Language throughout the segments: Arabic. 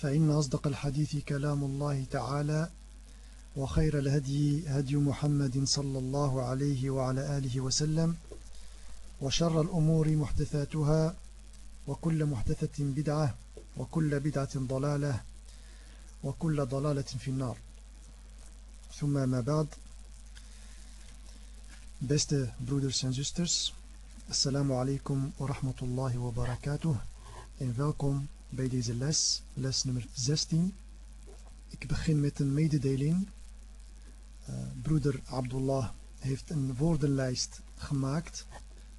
فإن أصدق الحديث كلام الله تعالى وخير الهدي هدي محمد صلى الله عليه وعلى آله وسلم وشر الأمور محدثاتها وكل محدثة بدعة وكل بدعة ضلالة وكل ضلالة في النار. ثم ما بعد Beste broeders en zusters, assalamu alaikum wa rahmatullahi wa barakatuh en welkom bij deze les, les nummer 16. Ik begin met een mededeling. Uh, broeder Abdullah heeft een woordenlijst gemaakt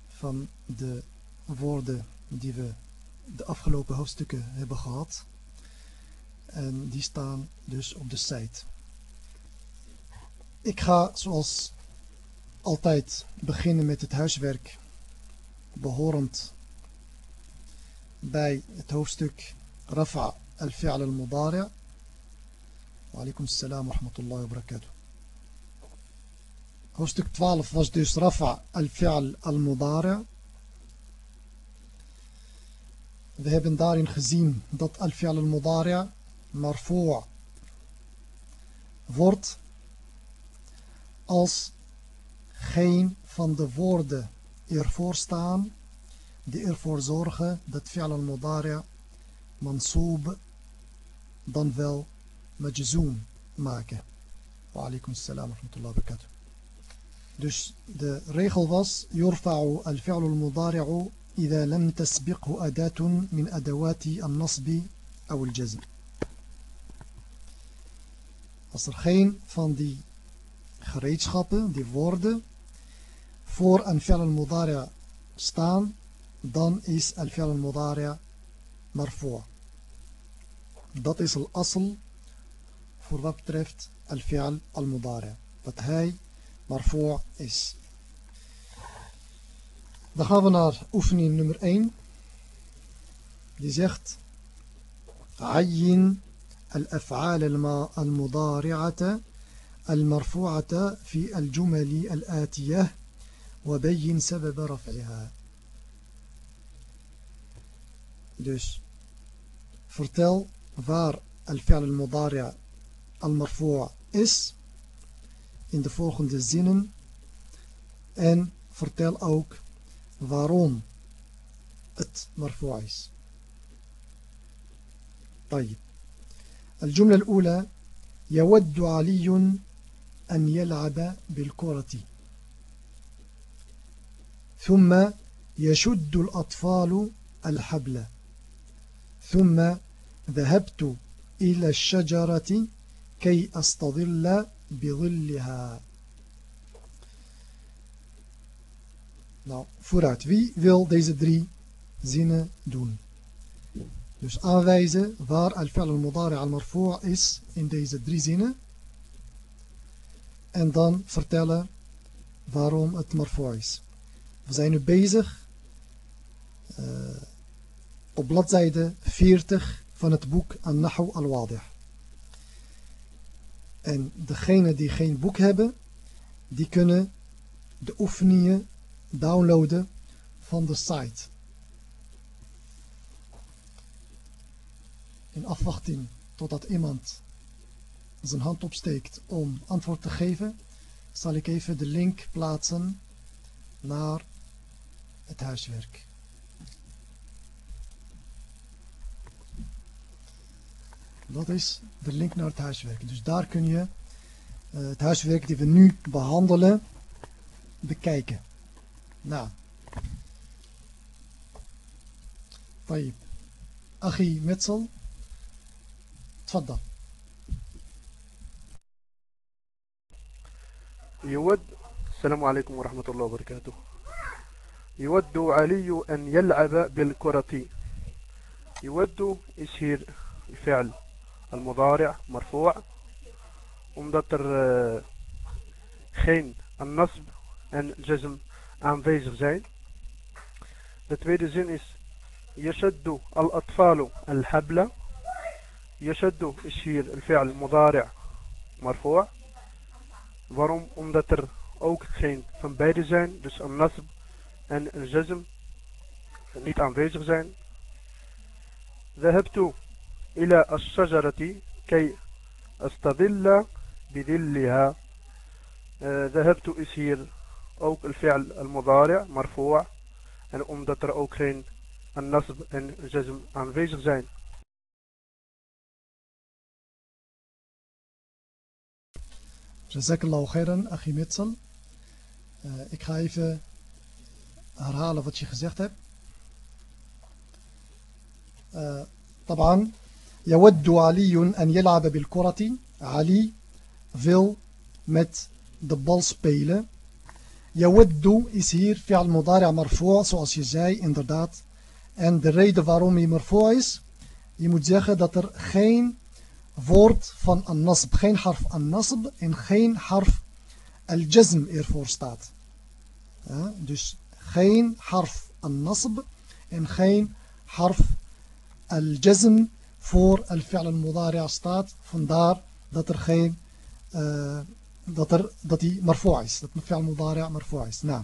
van de woorden die we de afgelopen hoofdstukken hebben gehad. En die staan dus op de site. Ik ga zoals altijd beginnen met het huiswerk behorend bij het hoofdstuk Rafa al-Fi'al al-Mudari' wa alaikum salam wa rahmatullahi wa barakatuh hoofdstuk 12 was dus Rafa al-Fi'al al-Mudari' we hebben daarin gezien dat al-Fi'al al-Mudari' marfu' wordt als geen van de woorden ervoor staan die ervoor zorgen dat fi'al al-mudari' mansoob dan wel majzoom maken. Wa alaikum salam wa rahmatullahi wa barakatuh. Dus de regel was يرفع الفعل المضارع إذا لم تسبقه أداة من أدوات النصب أو الجزم. Als er geen van die gereedschappen, die woorden, voor een fi'al al-mudari' staan, dan is al-fi'al al-mudari' marfu'. Dat is al-asl voor wat betreft al-fi'al al-mudari'. Dat hij marfu' is. Dan gaan we naar oefening nummer 1. Die zegt عين الأفعال المضارعة المرفوعة في الجمل الآتية وبين سبب رفعها Dus vertel waar al-fi'al al-mudari' al-marfu' is in de volgende zinnen en vertel ook waarom het marfu' is. طيب الجملة الأولى يود علي أن يلعب بالكرة ثم يشد الأطفال الحبل ثم ذهبت إلى الشجرة كي أستظل بظلها Nou, vooruit. Wie wil deze drie zinnen doen? Dus aanwijzen waar al-fi'al al-mudari al-marfu' is in deze drie zinnen. En dan vertellen waarom het marfu' is. We zijn nu bezig uh, op bladzijde 40 van het boek An-Nahu al-Wadih. En degenen die geen boek hebben, die kunnen de oefeningen downloaden van de site. In afwachting totdat iemand zijn hand opsteekt om antwoord te geven, zal ik even de link plaatsen naar het huiswerk. Dat is de link naar het huiswerk. Dus daar kun je uh, het huiswerk die we nu behandelen bekijken. Nou. طيب أخي متسل تفضل يود السلام عليكم ورحمة الله وبركاته يود علي أن يلعب بالكرة يود is hier الفعل المضارع مرفوع omdat er uh, geen nasb en jazm aanwezig zijn. De tweede zin is يشد الأطفال الحبل يشد is hier الفعل مضارع مرفوع waarom omdat er ook geen van beide zijn dus een nasb en een jazm niet aanwezig zijn ذهبت إلى الشجرة كي أستظل بذلها. آه، ذهبت إسير أو الفعل المضارع مرفوع. أن أمدت رأوكين النصب أن جزم عن فيجغ زين. جزاك الله خيرا أخي ميتسل. Ik ga even herhalen wat je gezegd hebt. Uh, يود علي أن يلعب بالكرة علي wil met de bal spelen يود is hier fi'al mudari' marfu' zoals je zei inderdaad en de reden waarom hij marfu' is je moet zeggen dat er geen woord van an-nasb geen harf an-nasb en geen harf al-jazm ervoor staat ja, dus geen harf an-nasb en geen harf al-jazm voor al-fi'al al-mudari' staat. Vandaar dat er geen, uh, dat, er, dat die marfu' is. Dat fi'al mudari' marfu' is. Nou.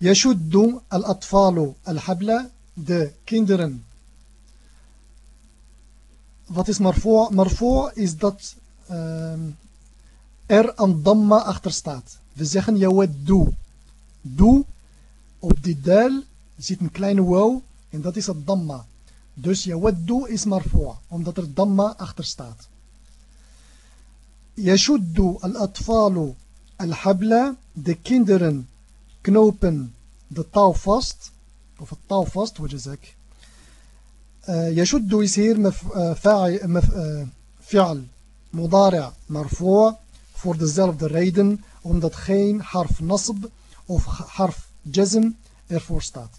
يشد الأطفال الحبل de kinderen wat is marfu' marfu' is dat uh, er een damma achter staat we zeggen yawaddu doe op die dal zit een kleine wow en dat is het damma Dus yawaddu is marfu' omdat er damma achter staat. Yashuddu al-atfalu al-habla. De kinderen knopen de touw vast. Of het touw vast, wat je zegt. يشد يصير فعل مضارع مرفوع voor dezelfde reden omdat geen حرف نصب of حرف جزم ervoor staat.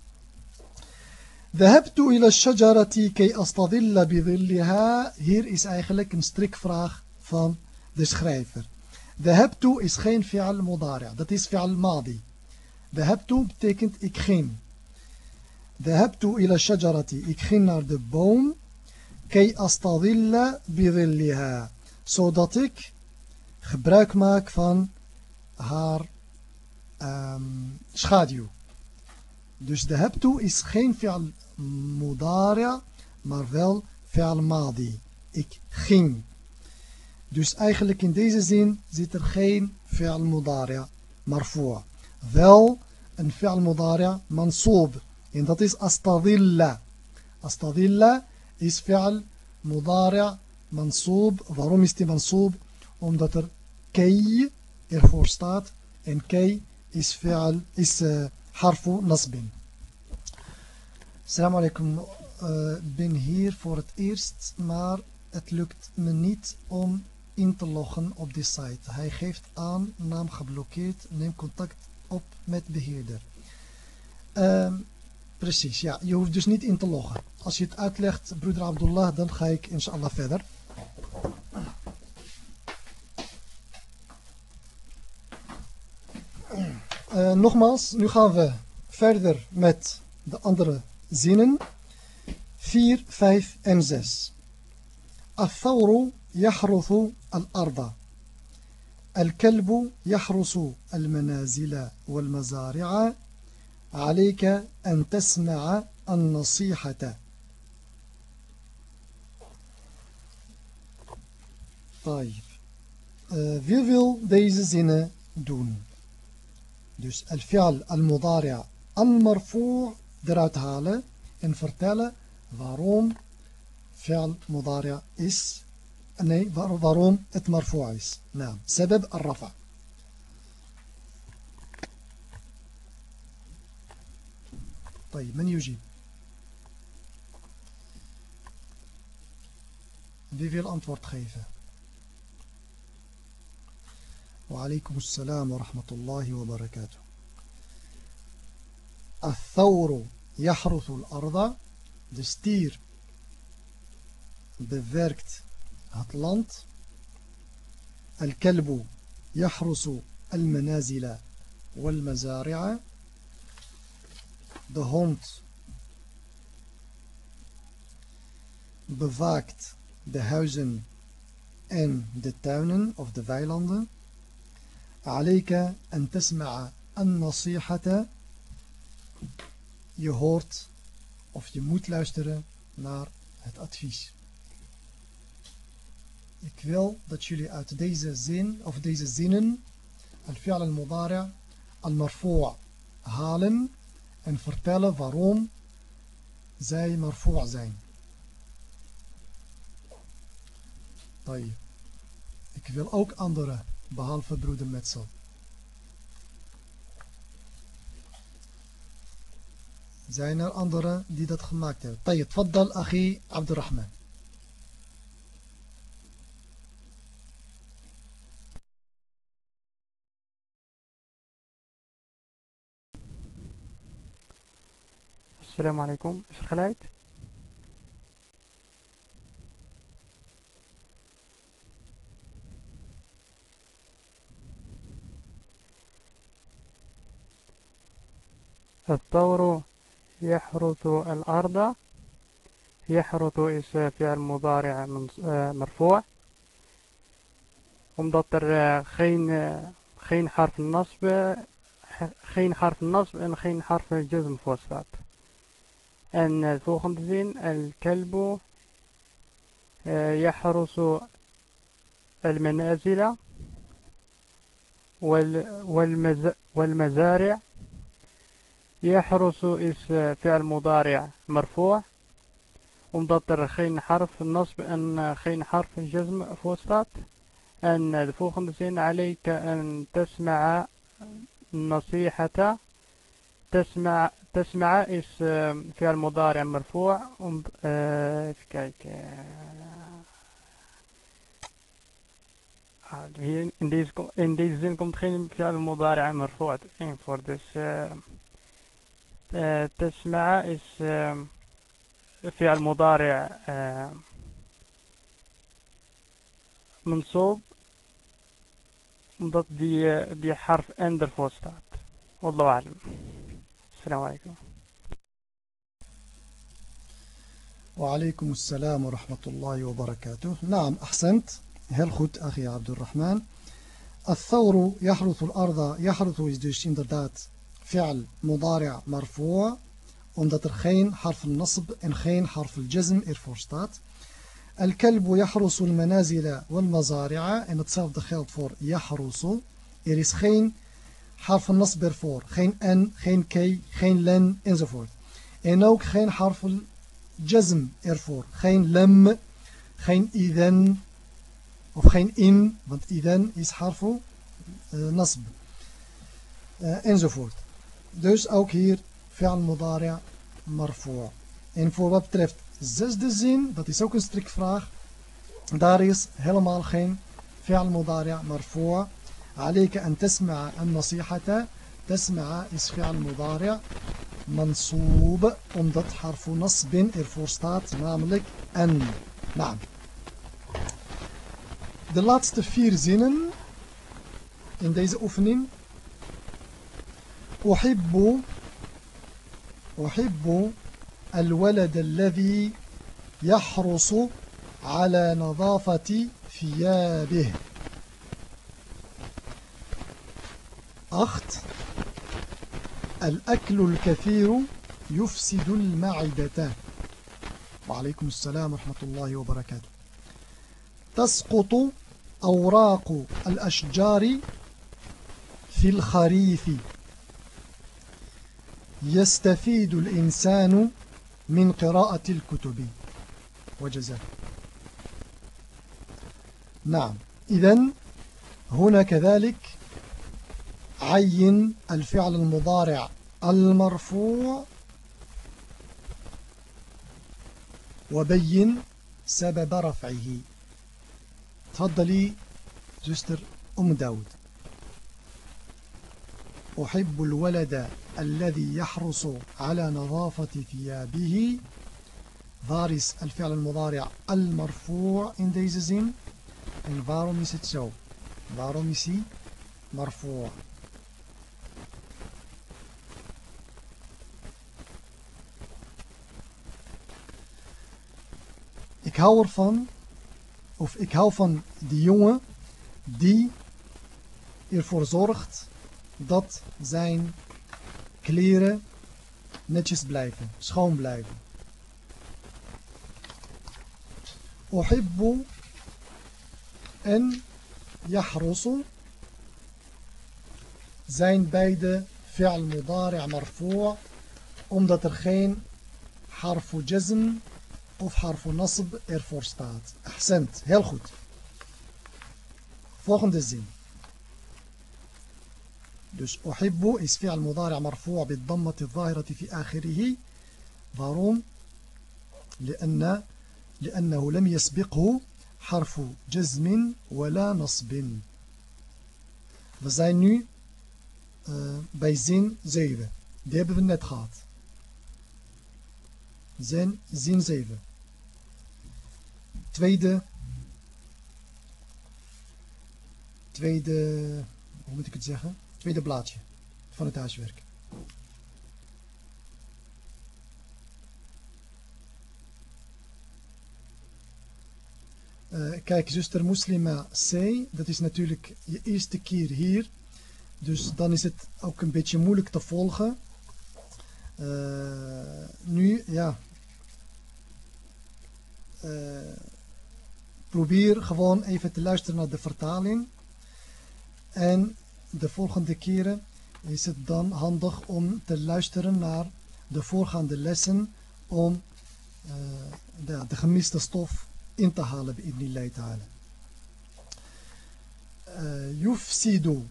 ذهبت إلى الشجرة كي أستظل بظلها. hier is eigenlijk een strikvraag van de schrijver ذهبت is geen فعل مضارع. dat is فعل ماضي. ذهبت betekent ik ging. ذهبت إلى الشجرة. ik ging naar de boom كي أستظل بظلها. zodat ik gebruik maak van haar schaduw um, Dus ذهبت is geen فعل مضارع maar wel فعل ماضي. Ik ging. Dus eigenlijk in deze zin zit er geen فعل مضارع marfu'. Wel een fi'al mudari' mansoob. En dat is astadilla. Astadilla is fi'al mudari' mansoob. Waarom is die mansoob? Omdat er kei ervoor staat. En kei is fi'al is uh, harfu nasbin. Assalamu alaikum. Uh, ben hier voor het eerst, maar het lukt me niet om in te loggen op de site. Hij geeft aan, naam geblokkeerd, neem contact op met beheerder. Uh, precies, ja. Je hoeft dus niet in te loggen. Als je het uitlegt, broeder Abdullah, dan ga ik inshallah verder. Uh, nogmaals, nu gaan we verder met de andere zinnen 4, 5 en 6. الثور يحرث الأرض الكلب يحرس المنازل والمزارع عليك أن تسمع النصيحة طيب wie wil deze zinnen doen? Dus الفعل المضارع المرفوع eruit halen en vertellen waarom fi'al mudari' is nee, waar, waarom het marfu' is. Nou, sebeb al-rafa. طيب من يجيب wie wil antwoord geven وعليكم السلام ورحمة الله وبركاته الثور يحرث الأرض de stier bewerkt. الكلب يحرس المنازل والمزارع. De hond bewaakt de huizen en de tuinen of de weilanden. عليك أن تسمع النصيحة je hoort of je moet luisteren naar het advies. Ik wil dat jullie uit deze zin of deze zinnen al-fi'al al-mudari' al-marfu' halen en vertellen waarom zij marfu' zijn. Ik wil ook anderen behalve broeder Metsel. Zijn er anderen die dat gemaakt hebben? Tayyid, dan? achi Abdurrahman. Assalamu alaikum. Is er geluid? الثور يحرث الأرض يحرث إسم فعل مضارع آه، مرفوع. ومضطر آه، خين آه، خين حرف النصب خين حرف النصب إن خين حرف الجزم فوسفات أن فوخمزين الكلب يحرس المنازل والمزارع. يحرس إس فعل مضارع مرفوع. ومضطر خين حرف النصب أن خين حرف الجزم فوسطات En de volgende zin عليك أن تسمع نصيحة. تسمع تسمع is فعل مضارع مرفوع. Omdat... آه hier in deze in deze zin komt geen فعل مضارع مرفوع. en voor deze آه تسمع is فعل مضارع منصوب die, die harf en ervoor staat. Wallahu alam. Assalamu alaikum. وعليكم السلام ورحمة الله وبركاته نعم أحسنت heel goed أخي عبد الرحمن الثور يحرث الأرض يحرث is dus inderdaad fi'al mudari' marfu' omdat er geen harf al-nasb en geen harf al-jazm ervoor staat. Al-kalbu yahrusu al-manazila wal-mazari'a en hetzelfde geldt voor yahrusu. Er is geen harf al-nasb ervoor, geen n, geen k, geen len enzovoort. En ook geen harf al-jazm ervoor, geen lam, geen idhan of geen in, want idhan is harf al-nasb uh, enzovoort. Dus ook hier fi'al mudari' marfu'. En voor wat betreft zesde zin, dat is ook een strikvraag. Daar is helemaal geen fi'al mudari' marfu'. عليك أن تسمع النصيحة تسمع is فعل مضارع منصوب omdat حرف نصب ervoor staat namelijk en naam. De laatste vier zinnen in deze oefening أحب أحب الولد الذي يحرص على نظافة ثيابه. أخت الأكل الكثير يفسد المعدة. وعليكم السلام ورحمة الله وبركاته. تسقط أوراق الأشجار في الخريف. يستفيد الإنسان من قراءة الكتب. وجزاء نعم. إذن هنا كذلك عين الفعل المضارع المرفوع وبين سبب رفعه. تفضلي زستر أم داود. أحب الولد الذي يحرص على نظافة ثيابه Waar is al-fi'l al-mudari' al-marfu' in deze zin? En waarom is het zo? Waarom is hij marfu'? Ik hou ervan, of ik hou van die jongen die ervoor zorgt dat zijn kleren netjes blijven, schoon blijven. Uhibbu en yahrusu zijn beide fi'al mudari' marfu' omdat er geen harfu of harfu er ervoor staat. Accent, heel goed. Volgende zin. Dus ohibbu is fi'al mudari' marfu' bi dhammati dhahirati fi akhirih. لأن لأنه لم يسبقه حرف جزم ولا نصب. وزين نو بيزين زيفة. ديب هبه النت خاط. زين زين زيفة. تفيد تفيد هو متكت Tweede blaadje van het huiswerk. Uh, kijk, zuster Muslima C, dat is natuurlijk je eerste keer hier. Dus dan is het ook een beetje moeilijk te volgen. Uh, nu, ja. Uh, probeer gewoon even te luisteren naar de vertaling. En de volgende keren is het dan handig om te luisteren naar de voorgaande lessen om uh, de, de gemiste stof in te halen bij Ibn ta'ala. Uh, yufsidu.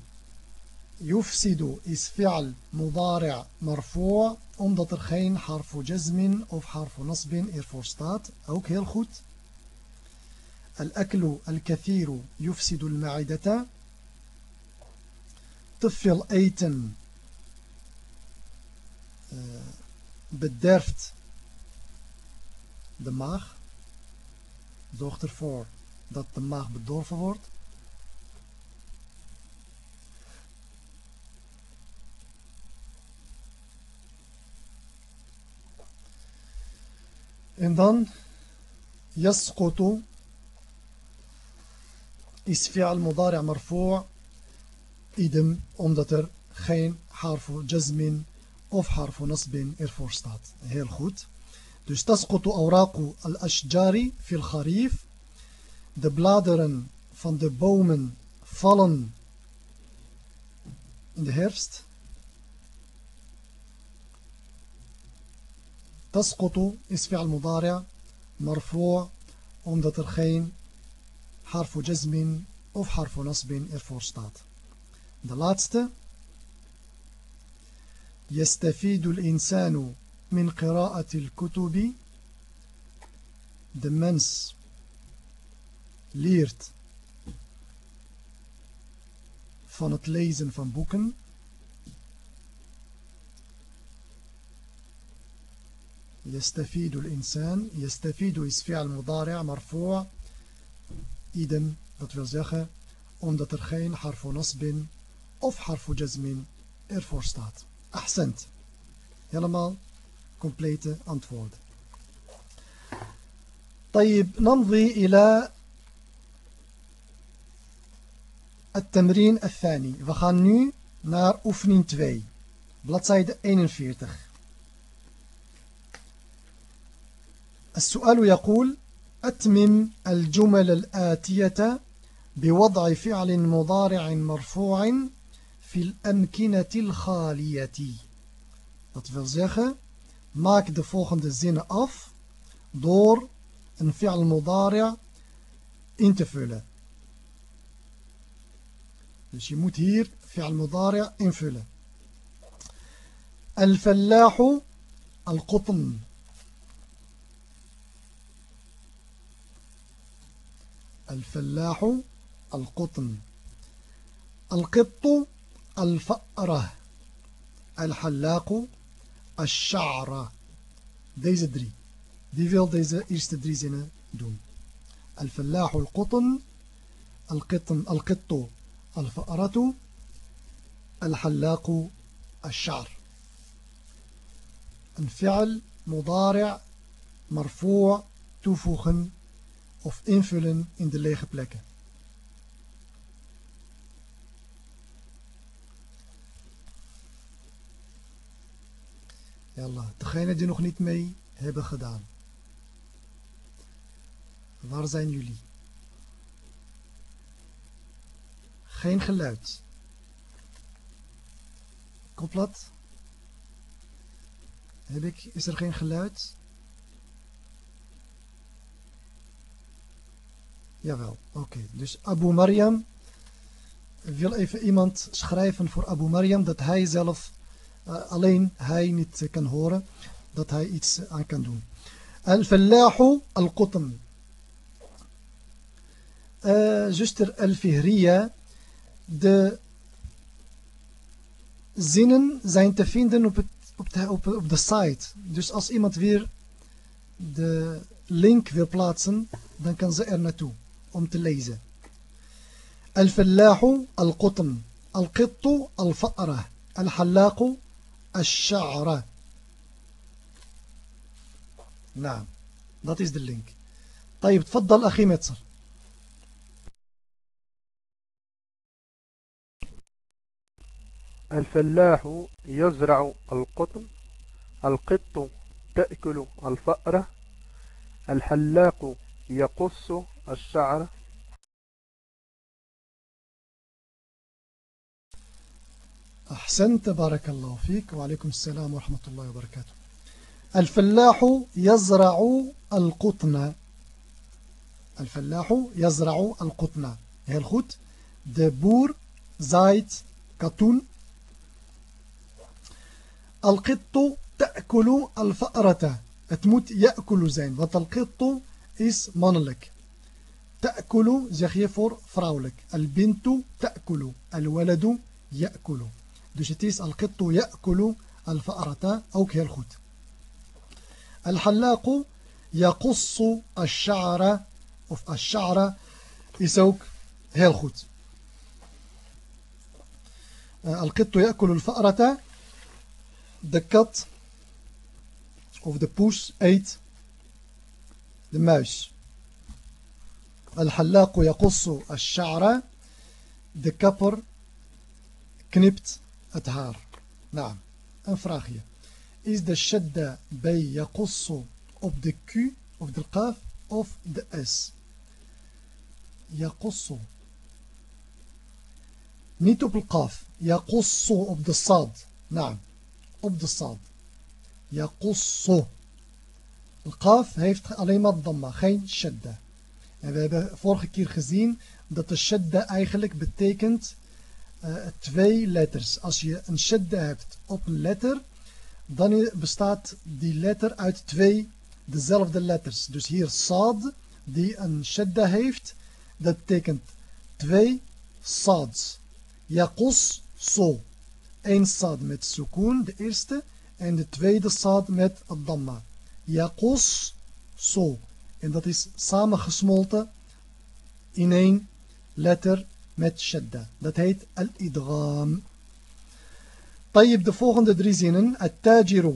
Yufsidu is fi'al mudari' marfu' omdat er geen harfu jazmin of harfu nasbin ervoor staat. Ook heel goed. الأكل الكثير يفسد المعدة te veel eten uh, bederft de maag zorgt ervoor dat de maag bedorven wordt. En dan يسقط is fi'al mudari' marfu' idem omdat er geen harfu jazmin of harfu nasbin ervoor staat. Heel goed. Dus tasqutu awraqu al-ashjari fil kharif. De bladeren van de bomen vallen in de herfst. Tasqutu is fi'al mudari' marfu' omdat er geen harfu jazmin of harfu nasbin ervoor staat. De laatste. يستفيد الإنسان من قراءة الكتب de mens leert van het lezen van boeken يستفيد الإنسان يستفيد is فعل مضارع مرفوع idem dat wil zeggen omdat er geen حرف نصب of حرف جزم ervoor staat أحسنت. staat. أحسنت. Helemaal compleet طيب نمضي إلى التمرين الثاني. We gaan nu naar oefening 2 bladzijde 41 السؤال يقول أتمم الجمل الآتية بوضع فعل مضارع مرفوع في الأمكنة الخالية Dat wil zeggen, maak de volgende zinnen af door een fi'al mudari' in te vullen. Dus je moet hier fi'al mudari' invullen. الفلاح القطن الفلاح القطن القط الفأرة الحلاق الشعر. Deze دري wie wil deze eerste drie zinnen doen الفلاح القطن القطن القط. الفأرة الحلاق الشعر. الفعل مضارع مرفوع توفخن of invullen in de lege plekken Yallah, degene die nog niet mee hebben gedaan. Waar zijn jullie? Geen geluid. Koplat? Heb ik, is er geen geluid? Jawel, oké. Dus Abu Maryam, wil even iemand schrijven voor Abu Maryam dat hij zelf, alleen hij niet kan horen, dat hij iets aan kan doen. Al-Fallahu al-Qutm. Uh, zuster Al-Fihriya, de zinnen zijn te vinden op, het, op, de, op, op de site. Dus als iemand weer de link wil plaatsen, dan kan ze er naartoe om te lezen. الفلاح القطن القط الفأرة الحلاق الشعر. نعم. Dat is de link. طيب تفضل أخي متصر الفلاح يزرع القطن القط تأكل الفأرة الحلاق يقص الشعر. أحسنت بارك الله فيك وعليكم السلام ورحمة الله وبركاته. الفلاح يزرع القطن. الفلاح يزرع القطن. heel goed de boer zaait katoen القط تأكل الفأرة. moet يأكل zijn want القط is mannelijk تأكل voor vrouwelijk. Al-bintu ta'kulu. Al-waladu ya'kulu. Dus het is al-qittu ya'kulu al-fa'rata ook heel goed. Al-hallaqu yaqussu al-sha'ra of al-sha'ra is ook heel goed. Al-qittu ya'kulu al-fa'rata de kat of de poes eet de muis. الحلاق يقص الشعر de kapper knipt het haar. Nou, een vraagje. Is de shadda bij yaqussu op de Q of de qaf of de S? Yaqussu. Niet op de qaf. Yaqussu op de sad. Nou, op de sad. Yaqussu. De qaf heeft alleen maar damma, geen shadda. En we hebben vorige keer gezien dat de shadda eigenlijk betekent uh, twee letters. Als je een shadda hebt op een letter, dan bestaat die letter uit twee dezelfde letters. Dus hier sad, die een shadda heeft, dat betekent twee sads. Yaqus, so. Eén sad met sukoon, de eerste, en de tweede sad met damma. Yaqus, so. En dat is samengesmolten in één letter met shadda. Dat heet al-idgham. طيب de volgende drie zinnen. التاجر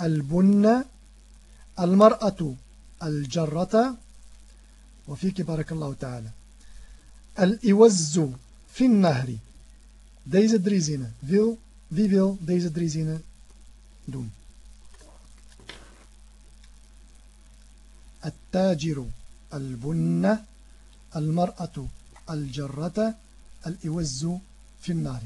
البن المرأة الجرة وفيك بارك الله تعالى الإوز في النهر Deze drie zinnen. Wil, wie wil deze drie zinnen doen? التاجر البنة المرأة الجرة الإوز في النار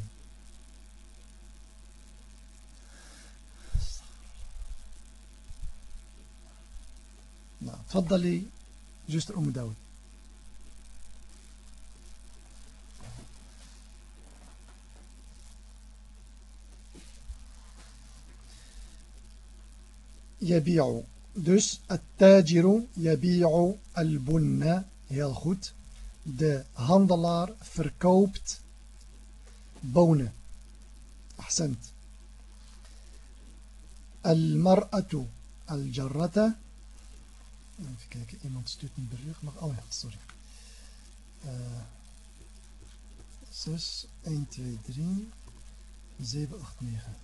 نعم تفضلي جستر أم داود يبيع Dus at-tajiru yabi'u al-bunna. Heel goed. De handelaar verkoopt bonen. Ahsend. Al-mar'atu al-jarrata. Even kijken, iemand stuurt een bericht. Maar, oh ja, sorry. Uh, 6, 1, 2, 3, 7, 8, 9.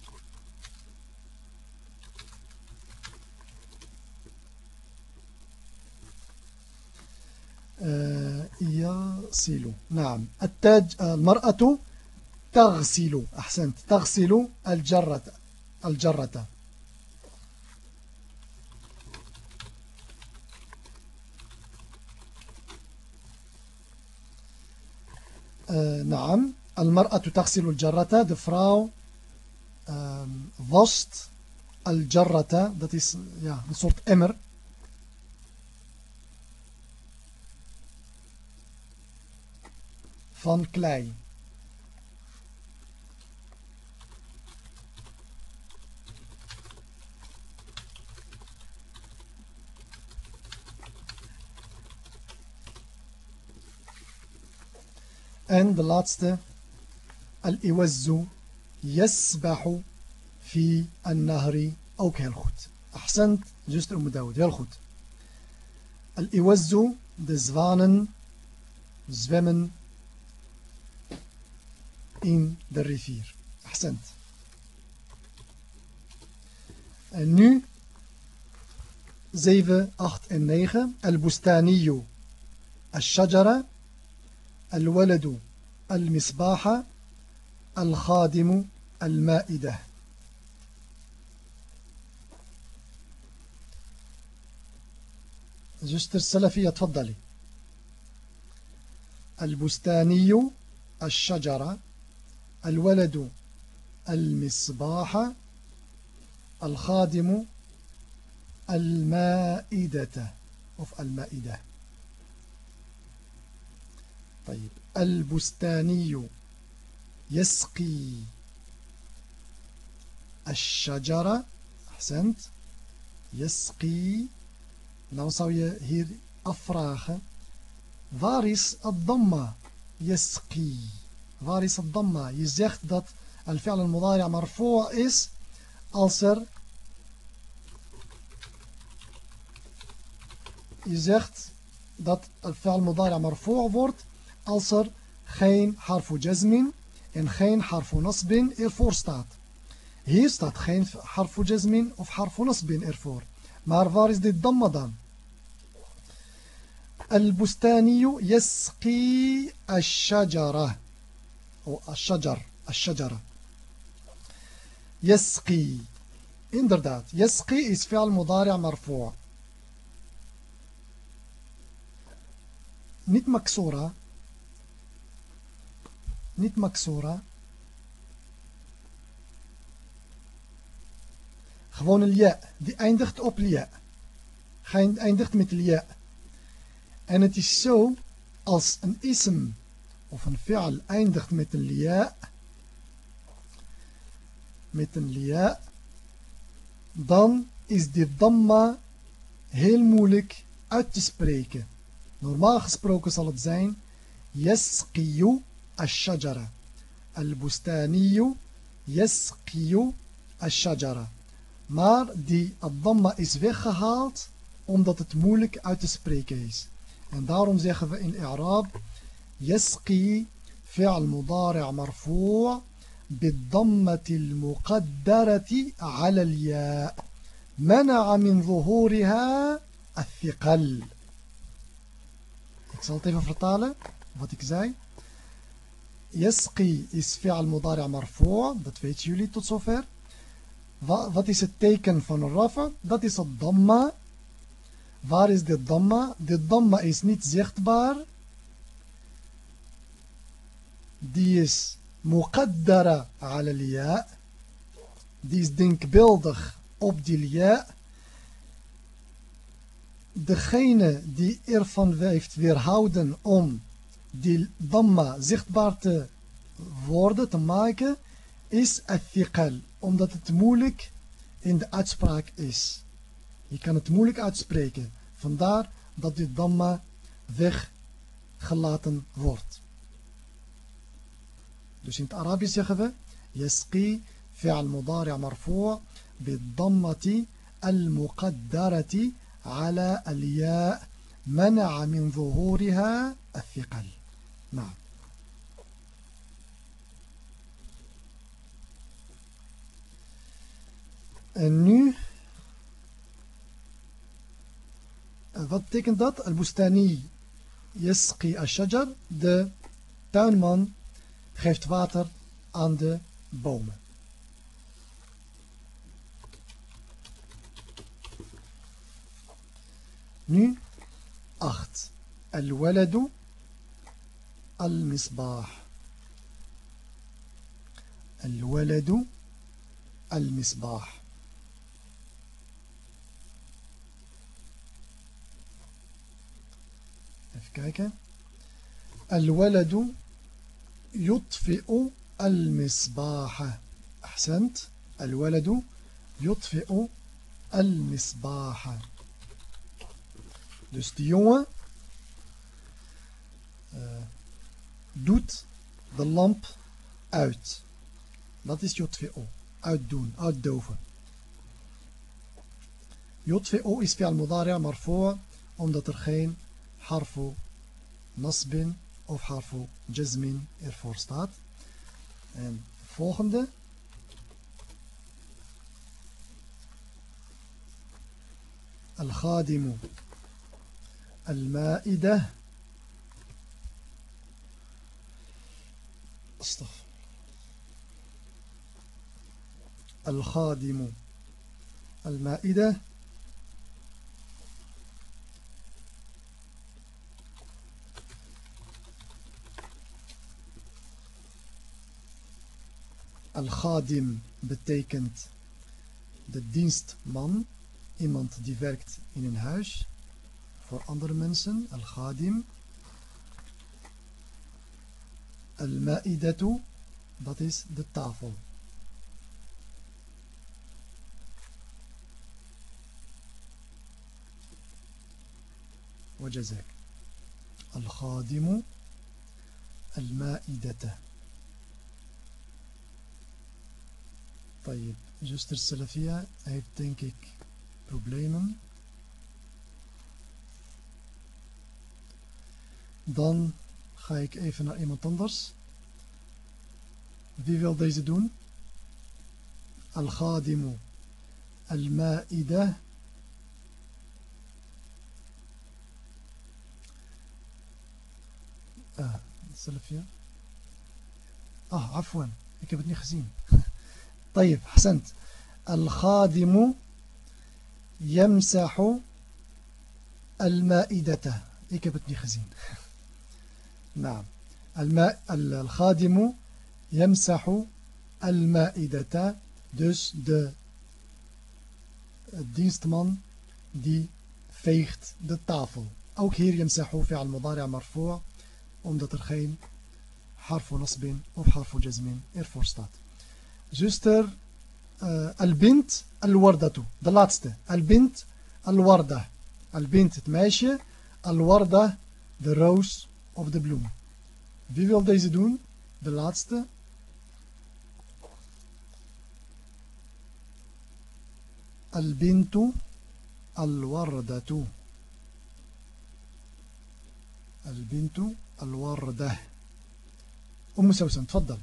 يصل نعم. التاج المرأة تغسل. أحسنت. تغسل الجرة الجرة. Uh, نعم. المرأة تغسل الجرة. De vrouw الجرة. Dat is ja, een soort emmer van klei En de laatste. Al-iwazzu yasbahu fi an-nahri. Ook heel goed. Ahsant, zuster Umm Dawud. Heel goed. Al-iwazzu, de zwanen, zwemmen in de rivier. Ahsant. En nu 7, 8 en 9. Al-bustaniyu. Al-shajara. الولد المصباح الخادم المائدة زستر السلفية تفضلي البستاني الشجرة الولد المصباح الخادم المائدة. of المائدة. طيب البستاني يسقي الشجرة. أحسنت. يسقي. nou zou je hier afvragen damma yasqi waar is het damma je zegt dat al-fi'al al-mudari' marfu' is als er je zegt dat al-fi'al al-mudari' marfu' wordt als er geen harfu jazmin en geen harfu nasbin ervoor staat. Hier staat geen harfu jazmin of harfu nasbin ervoor. Maar waar is dit damma dan? البستاني يسقي الشجرة أو الشجر الشجرة. يسقي. اندردات يسقي is فعل مضارع مرفوع. نت مكسورة. نت مكسورة. gewoon الياء دي eindigt op الياء eindigt met الياء en het is zo als een ism of een fi'al eindigt met een lia, met een lia, dan is de damma heel moeilijk uit te spreken. Normaal gesproken zal het zijn yasqiyu ash-shajara. Al-bustaniyu yasqiyu ash-shajara. Maar die damma is weggehaald omdat het moeilijk uit te spreken is. En daarom zeggen we in Arab يسقي فعل مضارع مرفوع بالضمة المقدرة على الياء منع من ظهورها الثقل Ik zal het even vertalen wat ik zei. Yasqi is fi'al mudari' marfu' dat weten jullie tot zover. Wat is het teken van rafa? Dat is het damma. Waar is de damma? De damma is niet zichtbaar. Die is muqaddara ala liya. Die is denkbeeldig op die liya. Degene die ervan heeft weerhouden om die damma zichtbaar te worden, te maken, is athiqal. Omdat het moeilijk in de uitspraak is. Je kan het moeilijk uitspreken. Vandaar dat die damma weggelaten wordt. Dus in het Arabisch يسقي فعل مضارع مرفوع بالضمة المقدرة على الياء منع من ظهورها الثقل. نعم. النو. فتكن دات البستاني. يسقي الشجر. ده تانمان. Geeft water aan de bomen. Nu 8. الولد المصباح الولد المصباح Even kijken. الولد يطفئ المصباح أحسنت الولد يطفئ المصباح Dus die jongen uh, doet de lamp uit. Dat is yutfi'u. Uitdoen, uitdoven. Yutfi'u is fi'al mudari' marfu' omdat er geen harfu nasbin of harfu jazmin ervoor staat. En volgende. الخادم المائدة استغفر الخادم المائدة Al-Khadim betekent de dienstman, iemand die werkt in een huis voor andere mensen. Al-Khadim. Al-Ma'idatu, dat is de tafel. وجزاك الخادم المائدة طيب جستر السلفية هيب تنكيك بروبليم دان خايك ايفنا ايمان تندرس في ويل دايز دون الخادم المائدة آه السلفية آه عفوا هيك بدني خزين. طيب حسنت الخادم يمسح المائدة. het niet gezien نعم. الماء الخادم يمسح المائدة. dus de dienstman die veegt de tafel ook hier يمسح فعل مضارع مرفوع. er geen حرف نصب of حرف جزم. staat zuster uh, Al-Bint Al-Wardatu. De laatste. Al-Bint Al-Warda. Al-Bint het meisje. Al-Warda de roos of de bloem. Wie wil deze doen? De laatste. Al-Bintu Al-Wardatu. Al-Bintu Al-Warda. أم سوسن تفضل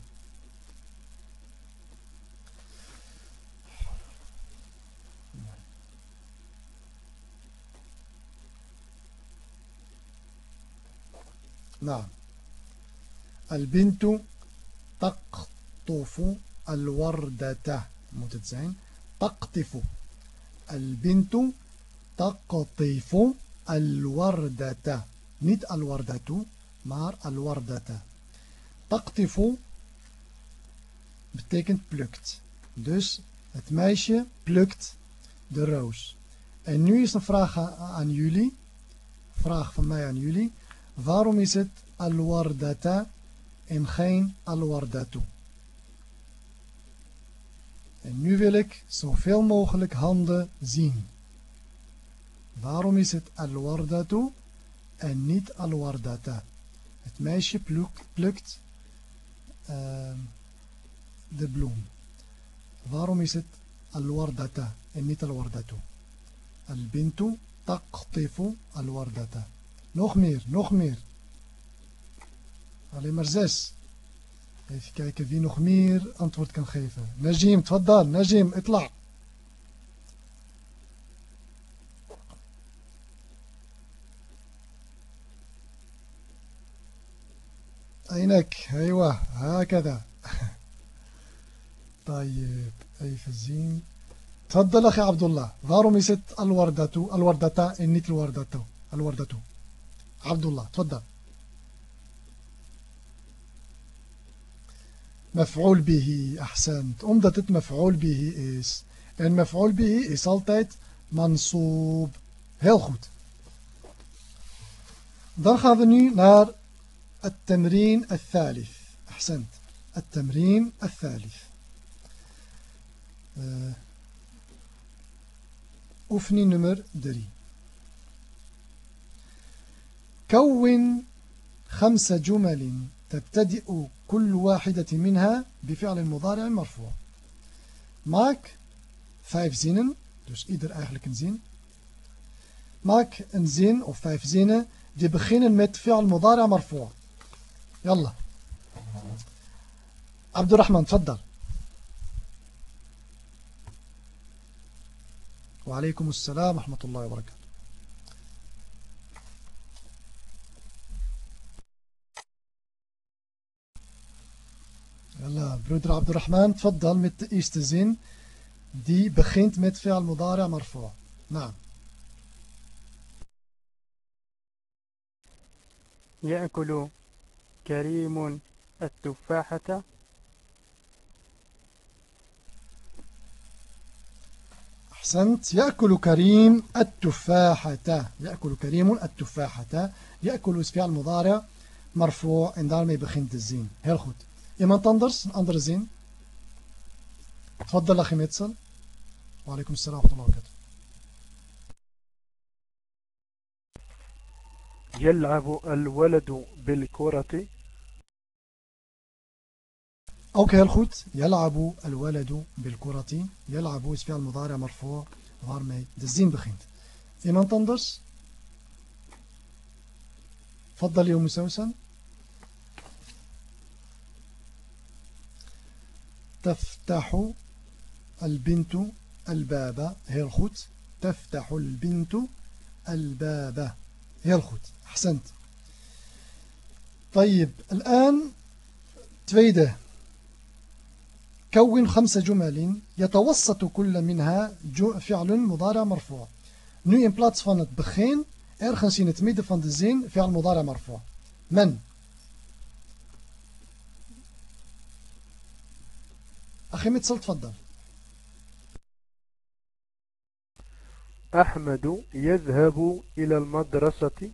نعم البنت تقطف الوردة moet het zijn تقطف البنت تقطف الوردة niet الوردة maar الوردة تقطف betekent plukt dus het meisje plukt de roos en nu is een vraag aan jullie vraag van mij aan jullie Waarom is het al-wardata en geen al-wardatu? En nu wil ik zoveel mogelijk handen zien. Waarom is het al-wardatu en niet al-wardata? Het meisje plukt, plukt ehm, de bloem. Waarom is het al-wardata en niet al-wardatu? Al-bintu taqtifu al-wardata. Nog meer nog meer alleen maar zes even kijken wie nog meer antwoord kan geven Najim تفضل Najim اطلع عينك أيوه هكذا طيب even zien تفضل أخي عبد الله waarom is het الوردة الوردة en niet الوردة الوردة عبد الله تفضل. مفعول به أحسنت. omdat مفعول به is en مفعول به is altijd منصوب. heel goed dan gaan we nu naar التمرين الثالث. أحسنت. التمرين الثالث. Oefening nummer drie. كون خمس جمل تبتدئ كل واحدة منها بفعل مضارع مرفوع. Maak vijf zinnen dus ieder elke zin. Maak een zin of vijf zinnen die beginnen met فعل مضارع مرفوع. يلا. عبد الرحمن تفضل. وعليكم السلام ورحمة الله وبركاته. broeder عبد الرحمن تفضل met de eerste zin die begint met fi'al mudari' marfu' نعم. يأكل كريم التفاحة. أحسنت. يأكل كريم التفاحة. يأكل كريم التفاحة. يأكل فعل مضارع مرفوع. en daarmee begint de zin. Heel goed. Iemand anders, een andere zin? تفضل أخي متصل وعليكم السلام ورحمة الله وبركاته يلعب الولد بالكرة Ook heel goed. يلعب الولد بالكرة. يلعب is فعل مضارع مرفوع waarmee de zin begint. Iemand anders? تفضل يا مسوسن تفتح البنت الباب. goed تفتح البنت الباب. goed أحسنت. طيب الآن tweede كون خمس جمل يتوسط كل منها فعل مضارع مرفوع. nu in plaats van het begin ergens in het midden van de zin فعل مضارع مرفوع. من؟ أخي متصل تفضل أحمد يذهب إلى المدرسة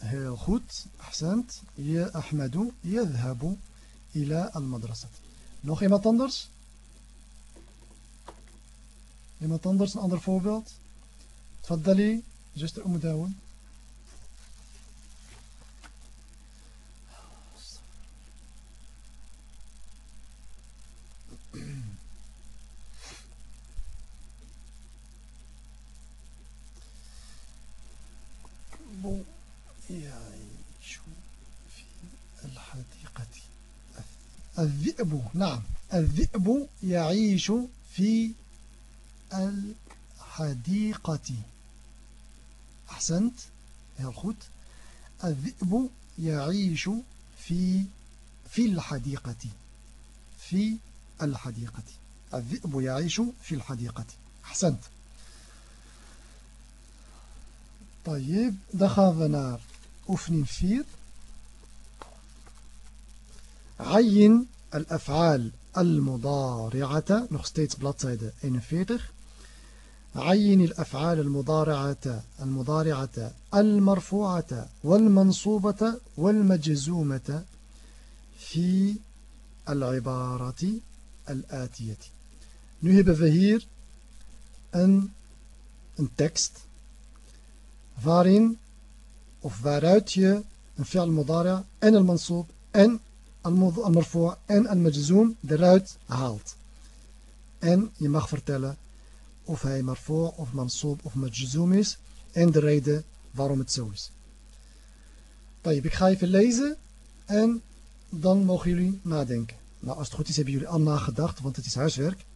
Heel goed, أحسنت. يا أحمد يذهب إلى المدرسة. Nog iemand anders? Iemand anders, een ander voorbeeld? تفضلي zuster أم داون. يعيش في الحديقة الذئب نعم. الذئب يعيش في الحديقة. أحسنت. heel goed الذئب يعيش في في الحديقة. في الحديقة. الذئب يعيش في الحديقة. أحسنت. طيب dan gaan we naar oefening 4 عين الأفعال المضارعة نوخ ستيتس بلاتسايدة 41 عين الأفعال المضارعة المضارعة المرفوعة والمنصوبة والمجزومة في العبارة الآتية. نهب فهير أن een tekst waarin of waaruit je een fi'al mudari' en al al marfu' en al majzoom eruit haalt. En je mag vertellen of hij marfu' of mansoob of majzoom is en de reden waarom het zo is. Tayyip, ik ga even lezen en dan mogen jullie nadenken. Nou, als het goed is hebben jullie al nagedacht, want het is huiswerk.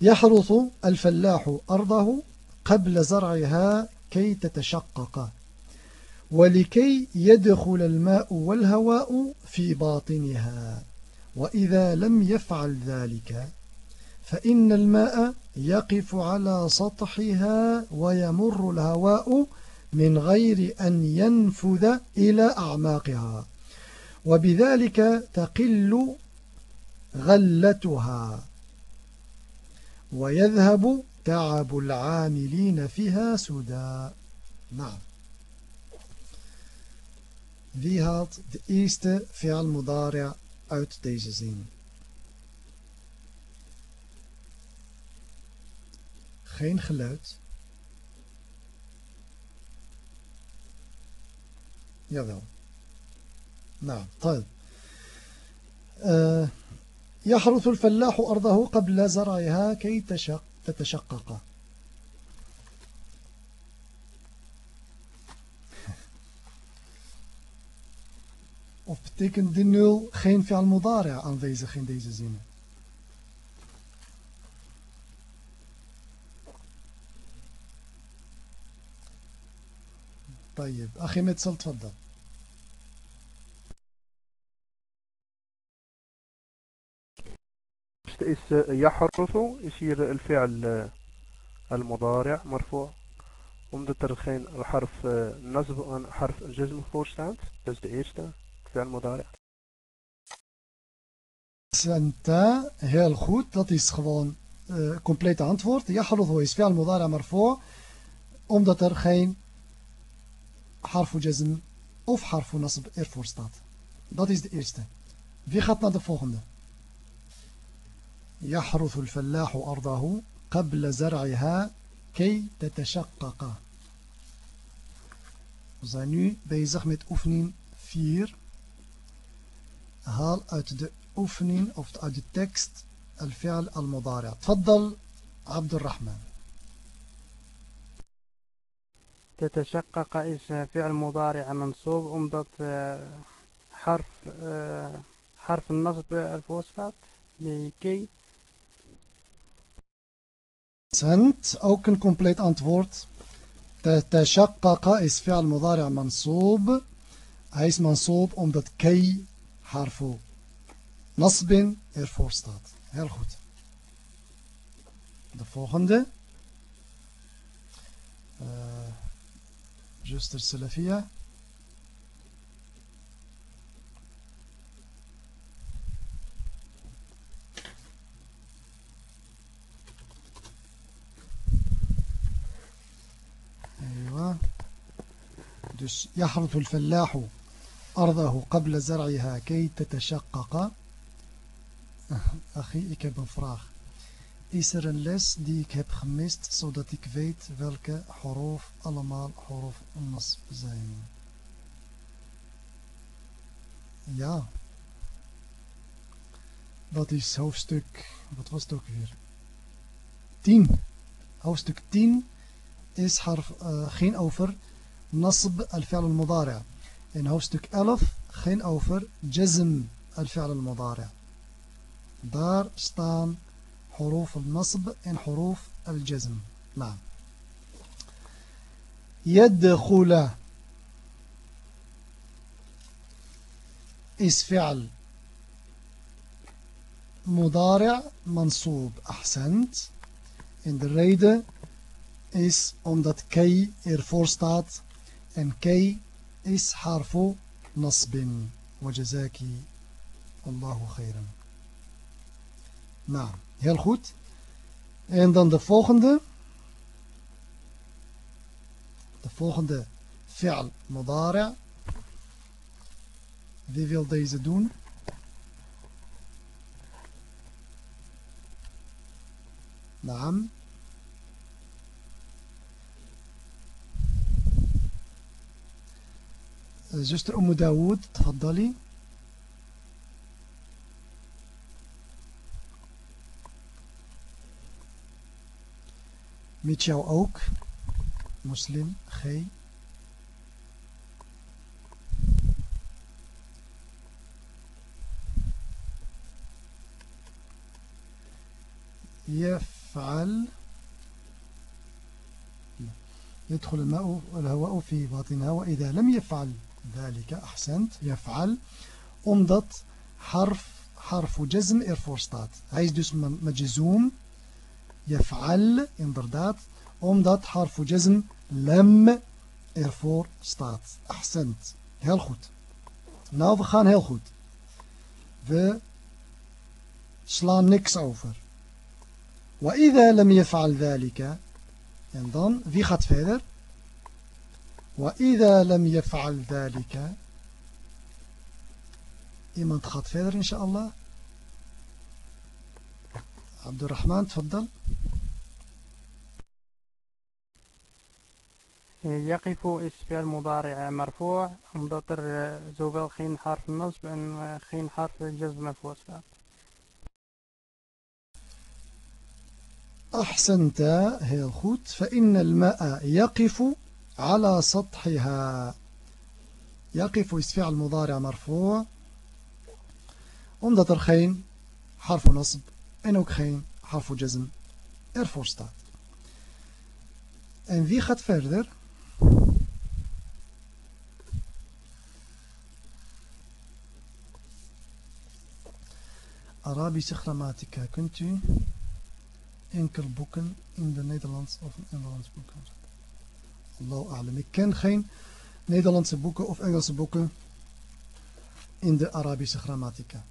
يحرث الفلاح أرضه قبل زرعها كي تتشقق ولكي يدخل الماء والهواء في باطنها. وإذا لم يفعل ذلك فإن الماء يقف على سطحها ويمر الهواء من غير أن ينفذ إلى أعماقها. وبذلك تقل غلتها. ويذهب تعب العاملين فيها سدى نعم. Wie haalt de eerste fi'al mudari' uit deze zin? Geen geluid. Jawel. Nou, طيب. Uh, يحرث الفلاح أرضه قبل زرعها كي تشق تتشقق Of betekent de nul geen fi'al mudari' aanwezig in deze zinnen? طيب أخي متسل تفضل يحرث hier الفعل المضارع مرفوع omdat er geen حرف نصب en حرف جزم voor staat. Dat is de eerste. فعل مضارع أحسنت heel goed dat is gewoon compleet آه، antwoord يحرث هو فعل مضارع مرفوع. omdat er geen حرف جزم of حرف نصب ervoor staat. Dat is de eerste we gaan naar de volgende يحرث الفلاح أرضه قبل زرعها كي تتشقق. We zijn nu bezig haal uit de oefening of uit de tekst الفعل المضارع. تفضل عبد الرحمن. تتشقق is فعل مضارع منصوب؟ omdat حرف حرف النصب staat لكي سنت ook een compleet antwoord تتشقق is فعل مضارع منصوب؟ hij is منصوب؟ omdat كي harfu nasbin ervoor staat. Heel goed. De volgende. Uh, Juster Salafia. dus يحرث الفلاح أرضه قبل زرعها كي تتشقق أخي ik heb een vraag is er een les die ik heb gemist zodat ik weet welke horof allemaal horof nas zijn ja dat is hoofdstuk wat was het ook weer 10 hoofdstuk 10 is harf, uh, geen over nasb al-fi'l al-mudari' In hoofdstuk 11 ging over jazm al-fi'al al-mudari. Daar staan huruf al-nasb en huruf al-jazm. Nou. يدخل is فعل مضارع منصوب أحسنت en de reden is omdat kei ervoor staat en kei is harfu nasbin. Wajazaki Allahu khairan. Nou, heel goed. En dan de volgende. De volgende fi'al mudari'. Wie wil deze doen? Naam. Zuster Umm Dawood تفضلي jou ook. Moslim, G. يفعل يدخل الماء والهواء في باطنها وإذا لم يفعل ذلك أحسنت يفعل. أمضت حرف حرف جزم إرفورستات عايز دوس مجزوم يفعل انضردات. أمضت حرف جزم لم إرفورستات أحسنت. هل خود ناوف خان هل خود و سلان نكس أوفر. وإذا لم يفعل ذلك ينضم في خط فيدر وإذا لم يفعل ذلك إيمان تخط فيدر إن شاء الله. عبد الرحمن تفضل. يقف إسم المضارع مرفوع مضطر زوبل خين حرف نصب خين حرف جزم فوسط أحسنت هي الخوت. فإن الماء يقف على سطحها يقف is فعل مضارع مرفوع omdat er geen harf nasb en ook geen harf jazm ervoor staat. En wie gaat verder? Arabische grammatica. Kunt u enkel boeken in de Nederlands of Nederlands boeken. Allahu a'lam. Ik ken geen Nederlandse boeken of Engelse boeken in de Arabische grammatica.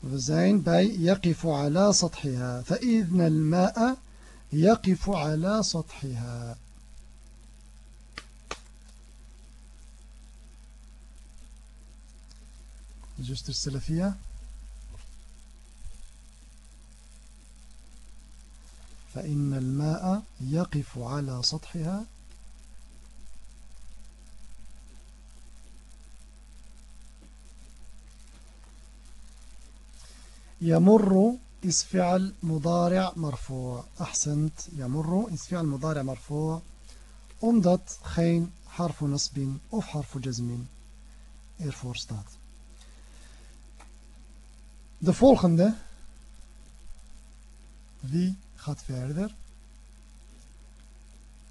We zijn bij يقف على سطحها فإذن الماء يقف على سطحها zuster Salafia. فإن الماء يقف على سطحها. يمر is فعل مضارع مرفوع. أحسنت. يمر is فعل مضارع مرفوع. omdat geen حرف نصب of حرف جزم. Ervoor staat De volgende. Wie gaat verder?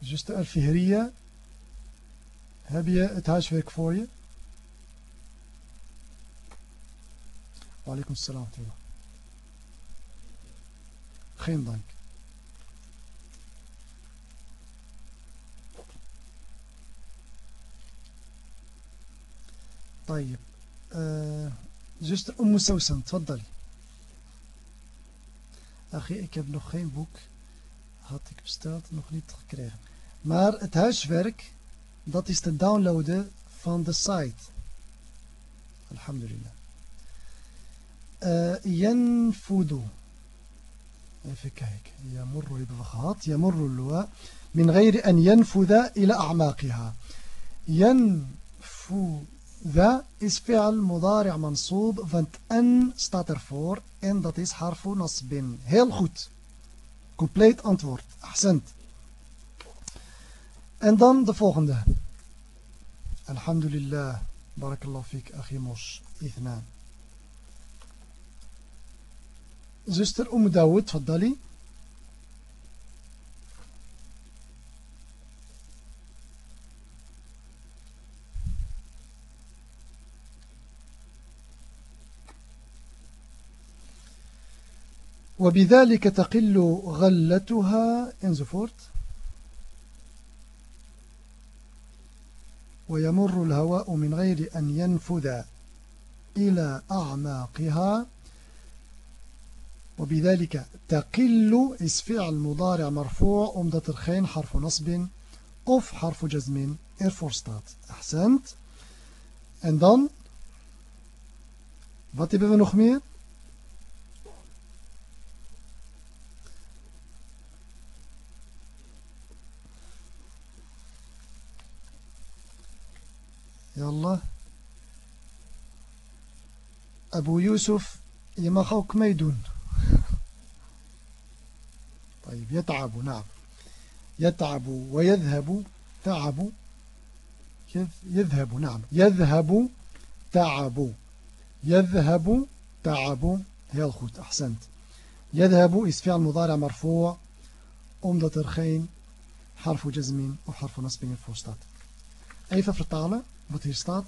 Zuster Alfihriya. Heb je het huiswerk voor je? Wa alaikum salam. Geen dank. طيب آه Zuster Ummu Sousan, tfaddali. Ach, ik heb nog geen boek. Had ik besteld, nog niet gekregen. Maar het huiswerk, dat is te downloaden van de site. Alhamdulillah. Uh, Yanfudu. Even kijken. Yamurru hebben we gehad. Yamurru lua. Min ghairi an yanfuda ila a'maqiha. Yanfudu. ذا is fi'al mudari' mansoob, want en staat ervoor en dat is harfu nasbin. Heel goed. Compleet antwoord. Ahsend. En dan de volgende. Alhamdulillah. Barakallahu fik, Achimos. Ithna. Zuster Umm Dawood, tfaddali. وبذلك تقل غلتها. انزفورت ويمر الهواء من غير أن ينفذ إلى أعماقها. وبذلك تقل is فعل مضارع مرفوع. er geen حرف نصب. of حرف جزم. staat. Accent. En dan, wat hebben we? يلا أبو يوسف يمخوك ميدون طيب يتعب نعم. يتعب ويذهب تعب. يذهب نعم. يذهب تعب. يذهب تعب. هل خود أحسنت. يذهب إس فعل مضارع مرفوع. أمضة الخين حرف جزمين وحرف نصبين فوستات أي ففرطالة wat hier staat.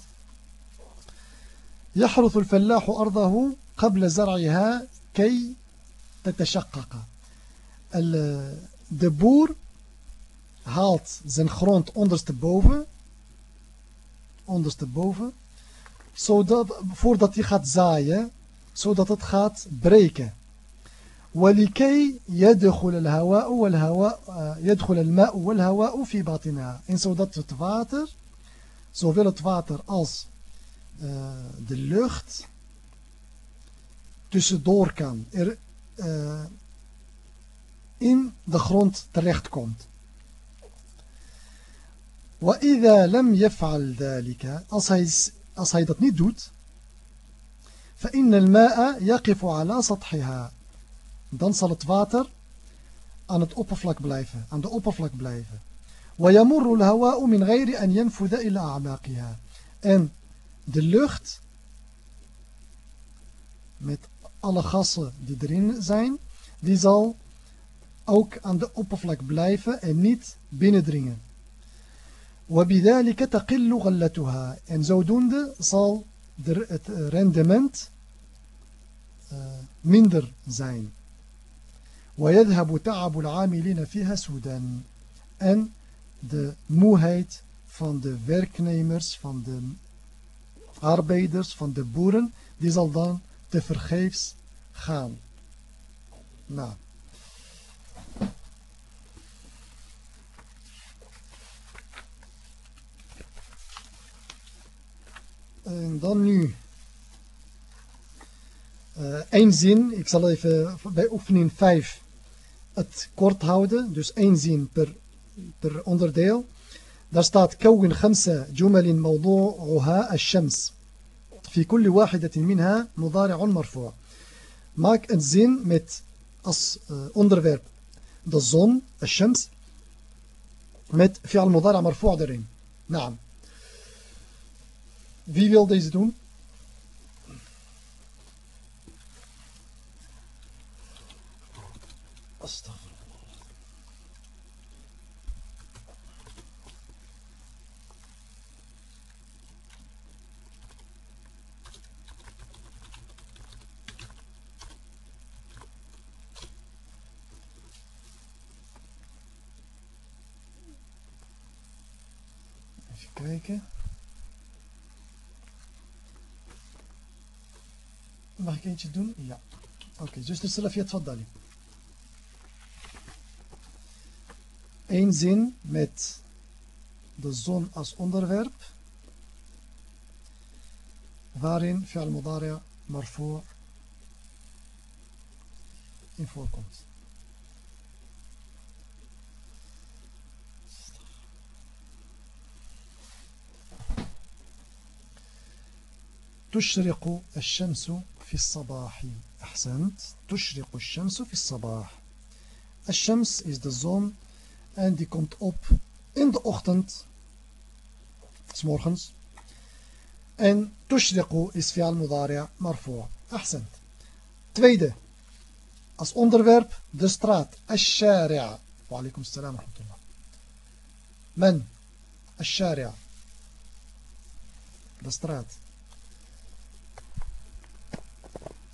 يحرث الفلاح أرضه قبل زرعها كي تتشقق de boer haalt zijn grond ondersteboven ondersteboven zodat, voordat hij gaat zaaien zodat het gaat breken ولكي يدخل الهواء والهواء يدخل الماء والهواء في باطنها en zodat het water zowel het water als uh, de lucht tussendoor kan er uh, in de grond terechtkomt وإذا لم يفعل ذلك als hij, als hij dat niet doet فإن الماء يقف على سطحها dan zal het water aan het oppervlak blijven, aan de oppervlak blijven. ويمر الهواء من غير أن ينفذ إلى أعماقها en de lucht met alle gassen die erin zijn, die zal ook aan de oppervlak blijven en niet binnendringen. وبذلك تقل غلتها en zodoende zal de, het rendement uh, minder zijn. ويذهب تعب العاملين فيها سودا en de moeheid van de werknemers, van de arbeiders, van de boeren, die zal dan te vergeefs gaan. Nou. En dan nu uh, één zin. Ik zal even bij oefening 5 het kort houden. Dus één zin per, per onderdeel. Daar staat كون خمسة جمل موضوعها الشمس في كل واحدة منها مضارع مرفوع maak een zin met als uh, onderwerp de zon, الشمس met فعل مضارع مرفوع erin نعم wie wil deze doen? Mag ik eentje doen? Ja. Oké, okay, zuster Salafia, tfaddali. Eén zin met de zon als onderwerp. Waarin fi'al mudari' marfu' in voorkomt. تشرق الشمس في الصباح. أحسنت. تشرق الشمس في الصباح. الشمس is the sun and it comes up in the ochtend smorgens. And تشرق is في المضارع. مرفوع. أحسنت. Tweede. Als onderwerp the straat. الشارع. وعليكم السلام ورحمة الله. من؟ الشارع. The straat.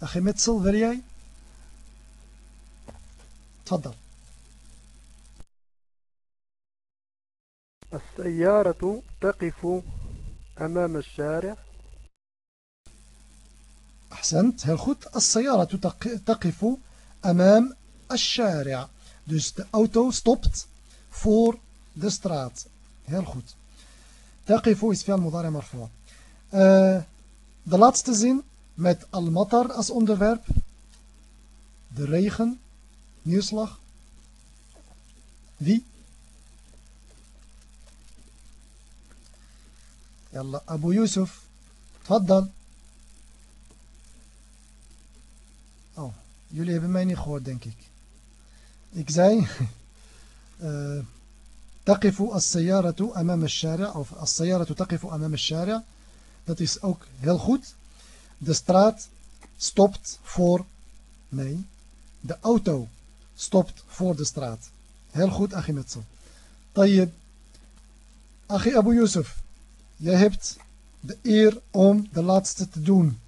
أخي متسل wil jij? تفضل. السيارة تقف أمام الشارع. أحسنت. heel goed السيارة تقف أمام الشارع. Dus de auto stopt voor de straat heel goed تقف is فعل مضارع مرفوع. de laatste zin met al-matar als onderwerp. De regen, neerslag. Wie? Yalla, Abu Yusuf. Tfaddal. Oh, jullie hebben mij niet gehoord, denk ik. ik zei uh, تقف السيارة أمام الشارع of السيارة تقف أمام الشارع dat is ook heel goed de straat stopt voor mij. De auto stopt voor de straat. Heel goed, Achimetsel. Tayyib. Achi Abu Yusuf, Je hebt de eer om de laatste te doen.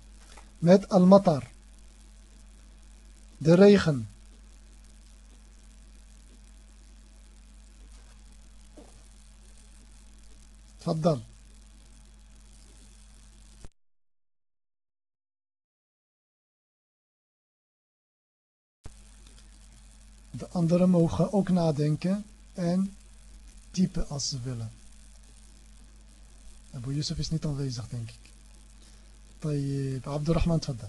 Met Al-Matar. De regen. Tfaddal. De anderen mogen ook nadenken en typen als ze willen. Abu Yusuf is niet aanwezig, denk ik. طيب عبد الرحمن تفضل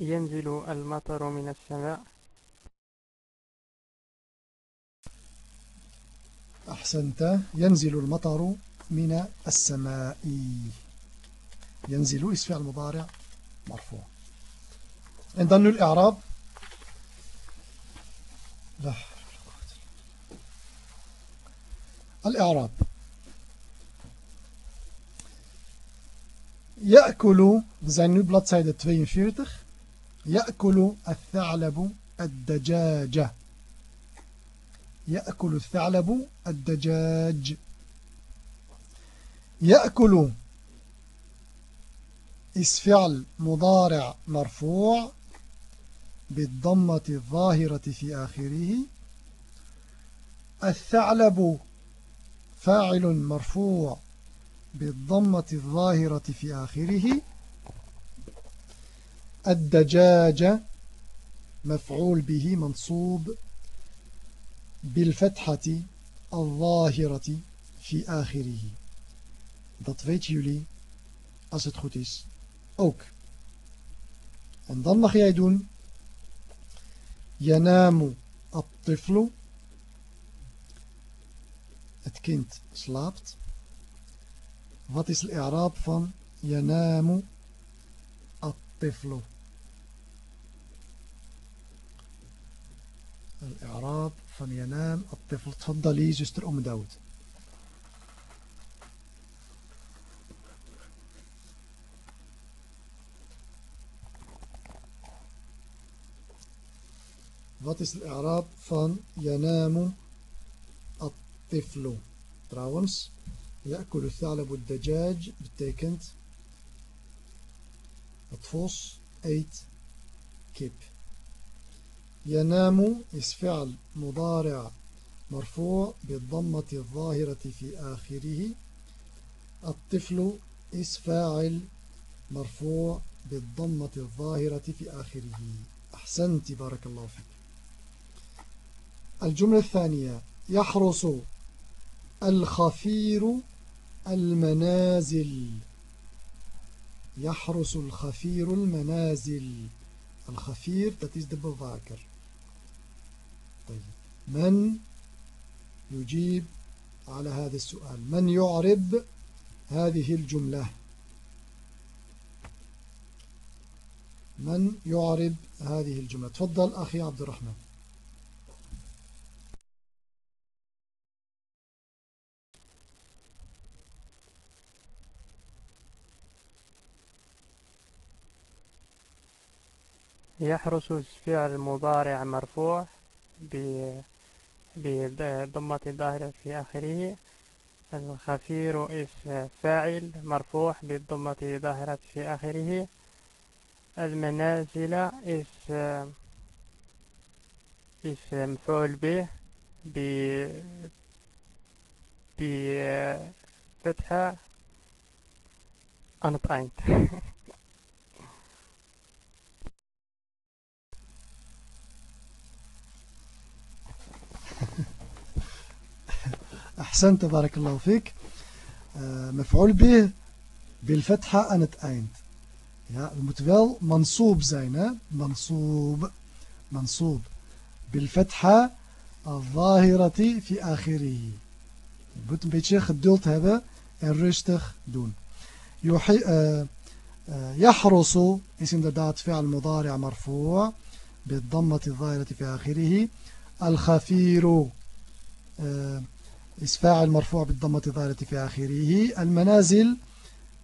ينزل المطر من السماء أحسنت. ينزل المطر من السماء. ينزل اسم المضارع. مرفوع. En الإعراب. لا الإعراب. يأكل we zijn nu bladzijde 42 يأكل الثعلب الدجاج يأكل الثعلب الدجاج. يأكل is فعل مضارع مرفوع بالضمة الظاهرة في آخره. الثعلب فاعل مرفوع بالضمة الظاهرة في آخره. الدجاج مفعول به منصوب. بالفتحة الظاهرة في آخره Dat weten jullie, als het goed is, ook. En dan mag jij doen ينام الطفل het kind slaapt wat is de i'raab van ينام الطفل الإعراب van ينام الطفل تفضلي زستر أم داود Wat is de Arab van Yanamu at-tiflu? Trouwens, Ya'kulu thalabu dajaj betekent het vos eet kip. ينام is فعل مضارع مرفوع بالضمة الظاهرة في آخره. الطفل is فاعل مرفوع بالضمة الظاهرة في آخره. أحسنت بارك الله فيك. الجملة الثانية يحرس الخفير المنازل. يحرس الخفير المنازل. الخفير dat is من يجيب على هذا السؤال؟ من يعرب هذه الجملة؟ من يعرب هذه الجملة؟ تفضل أخي عبد الرحمن. يحرس فعل مضارع مرفوع بضمة الظاهرة في آخره. الخفير اسم فاعل مرفوع بالضمة الظاهرة في آخره. المنازل اسم اسم مفعول به بفتحة أنطقين أحسنت بارك الله فيك. آه، مفعول به بالفتحة أنت تأينت. يا المتفعل منصوب زينة. منصوب منصوب. بالفتحة الظاهرة في آخره. بوت بيتش خدولت هذا الرشتغ دون. يحي آه، آه، يحرص اسم دات فعل مضارع مرفوع بالضمة الظاهرة في آخره. الخفير is فاعل مرفوع بالضمة الظاهرة في آخره. المنازل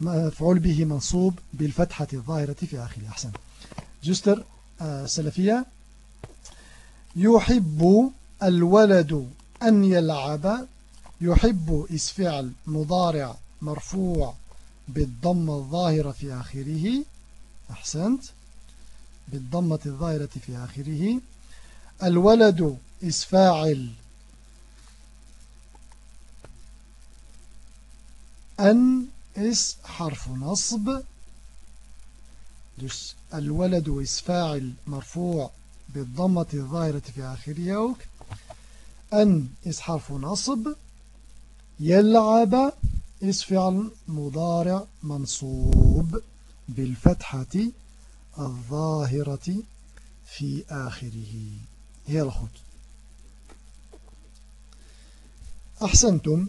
مفعول به منصوب بالفتحة الظاهرة في آخره. أحسن. جستر سلفية يحب الولد أن يلعب. يحب is فعل مضارع مرفوع بالضمة الظاهرة في آخره. أحسنت. بالضمة الظاهرة في آخره. الولد is فاعل أن is حرف نصب. dus الولد is فاعل مرفوع بالضمة الظاهرة في آخره ook أن is حرف نصب. يلعب is فعل مضارع منصوب بالفتحة الظاهرة في آخره. heel goed أحسنتم.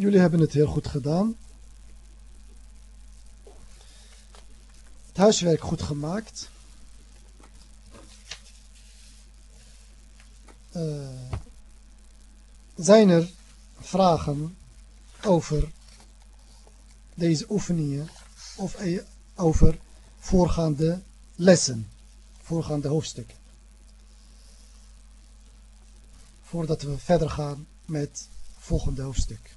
Jullie hebben het heel goed gedaan het huiswerk goed gemaakt uh, zijn er vragen over deze oefeningen of e- over voorgaande lessen, voorgaande hoofdstukken. Voordat we verder gaan met volgende hoofdstuk.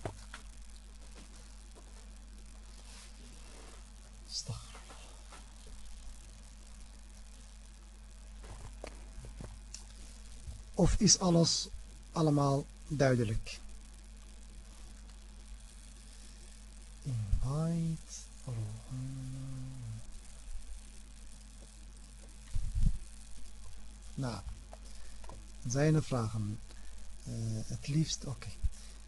Of is alles allemaal duidelijk? Invite. Nou, zijn er vragen? Uh, het liefst, oké.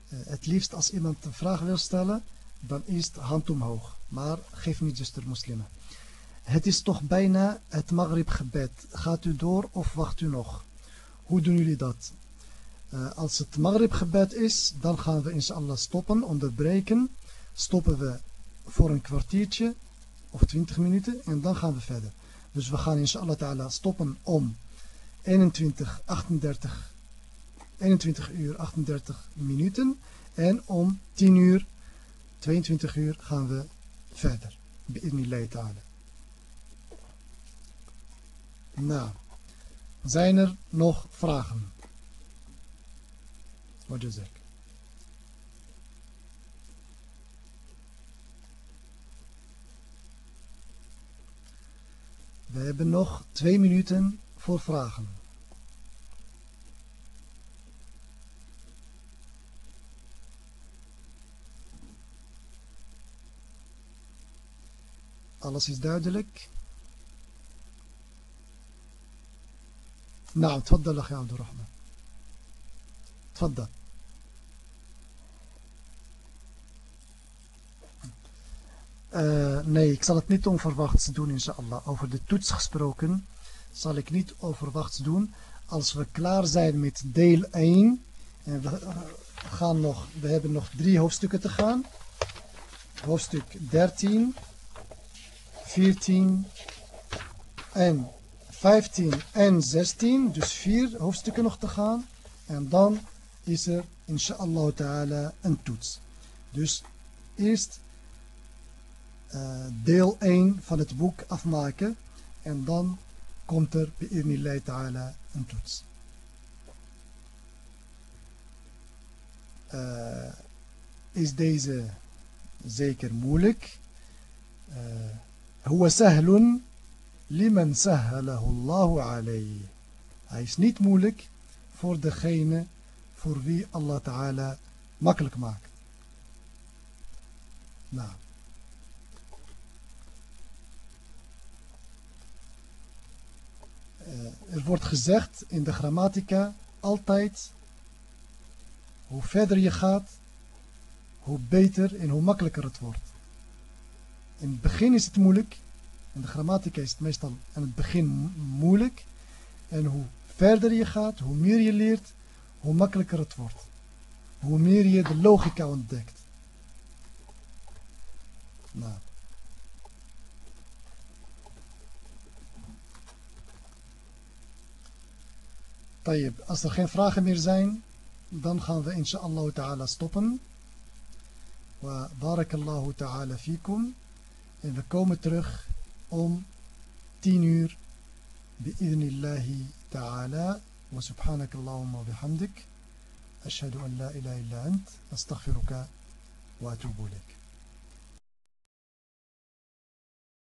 Uh, het liefst als iemand een vraag wil stellen, dan is het hand omhoog. Maar geef niet zuster moslimen. Het is toch bijna het Maghrib gebed. Gaat u door of wacht u nog? Hoe doen jullie dat? Uh, als het Maghrib gebed is, dan gaan we inshallah stoppen, onderbreken. Stoppen we voor een kwartiertje of 20 minuten en dan gaan we verder. Dus we gaan inshallah ta'ala stoppen om 21, 38, 21 uur 38 minuten en om 10 uur, 22 uur gaan we verder. Bi'idnillah ta'ala. Nou, zijn er nog vragen? Wat is het? We hebben nog twee minuten voor vragen. Alles is duidelijk. نعم تفضل أخي عبد الرحمن تفضل Uh, nee, ik zal het niet onverwachts doen, inshallah. Over de toets gesproken zal ik niet onverwachts doen. Als we klaar zijn met deel 1, en we, gaan nog, we hebben nog drie hoofdstukken te gaan. Hoofdstuk 13, 14 en 15 en 16. Dus vier hoofdstukken nog te gaan. En dan is er, inshallah ta'ala, een toets. Dus eerst uh, deel 1 van het boek afmaken. En dan komt er bij ta'ala een toets. Uh, is deze zeker moeilijk? هو سهل Liman sahalahullahu alayhi. Hij is niet moeilijk voor degene voor wie Allah Ta'ala makkelijk maakt. Nou. Eh, er wordt gezegd in de grammatica altijd hoe verder je gaat, hoe beter en hoe makkelijker het wordt. In het begin is het moeilijk, en de grammatica is meestal aan het begin moeilijk. En hoe verder je gaat, hoe meer je leert, hoe makkelijker het wordt. Hoe meer je de logica ontdekt. Nou. Tayyip, als er geen vragen meer zijn, dan gaan we inshallah ta'ala stoppen. Wa barakallahu ta'ala fikum. En we komen terug om 10 uur. الله تعالى وسبحانك اللهم وبحمدك أشهد أن لا إله إلا أنت أستغفرك وأتوب إليك